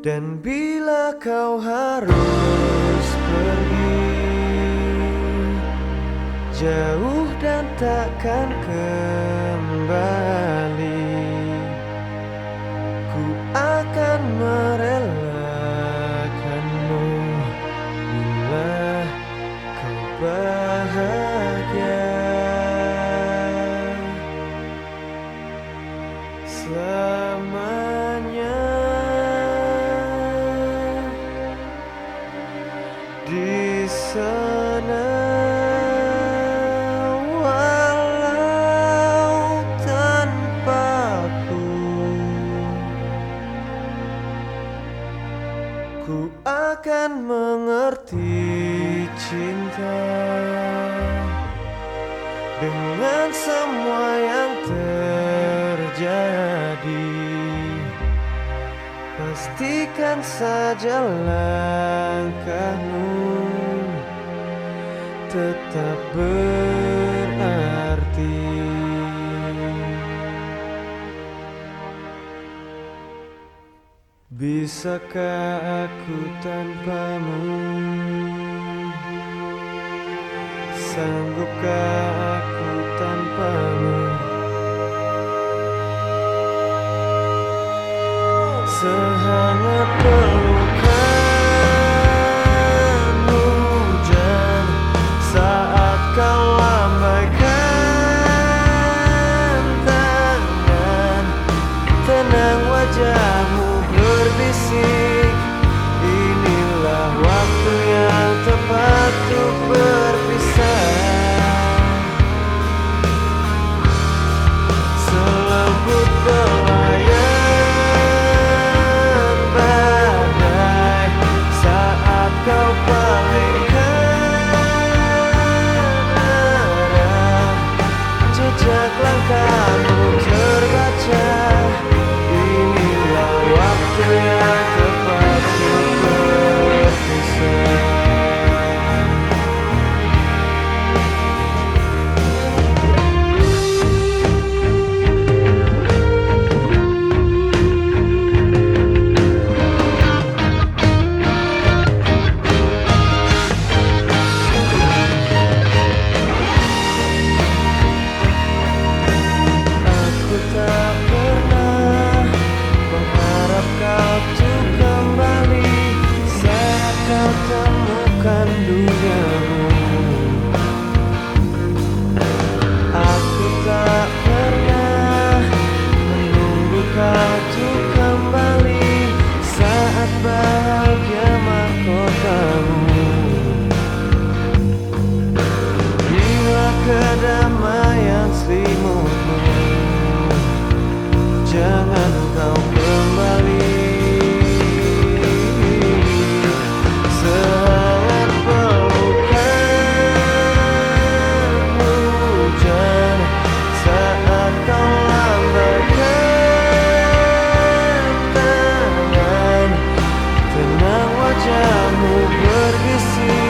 Dan bila kau harus pergi Jauh dan takkan kembali Ku akan merelakan Ku akan mengerti cinta Dengan semua yang terjadi. Pastikan saja langkahmu Tetap ber Bisakah aku tanpamu? Sanggupkah aku? wajahmu berbisik.